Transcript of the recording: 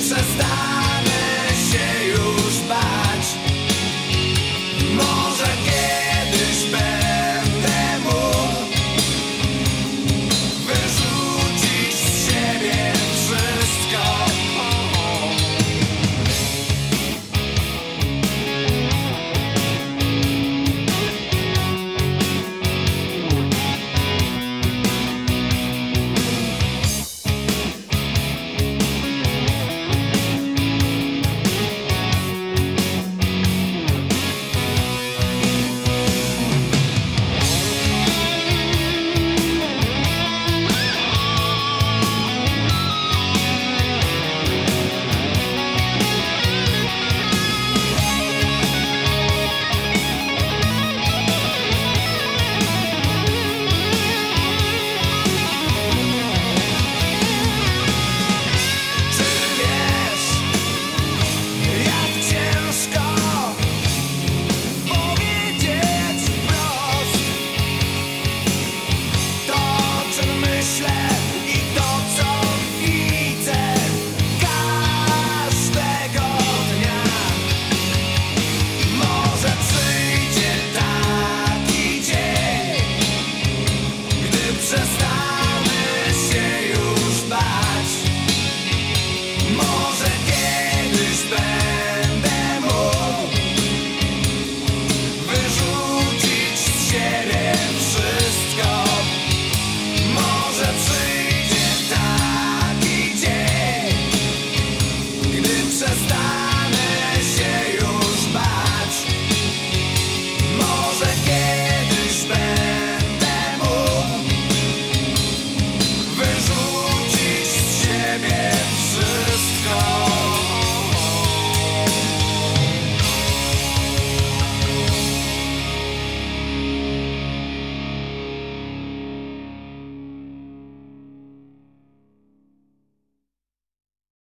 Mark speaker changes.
Speaker 1: przez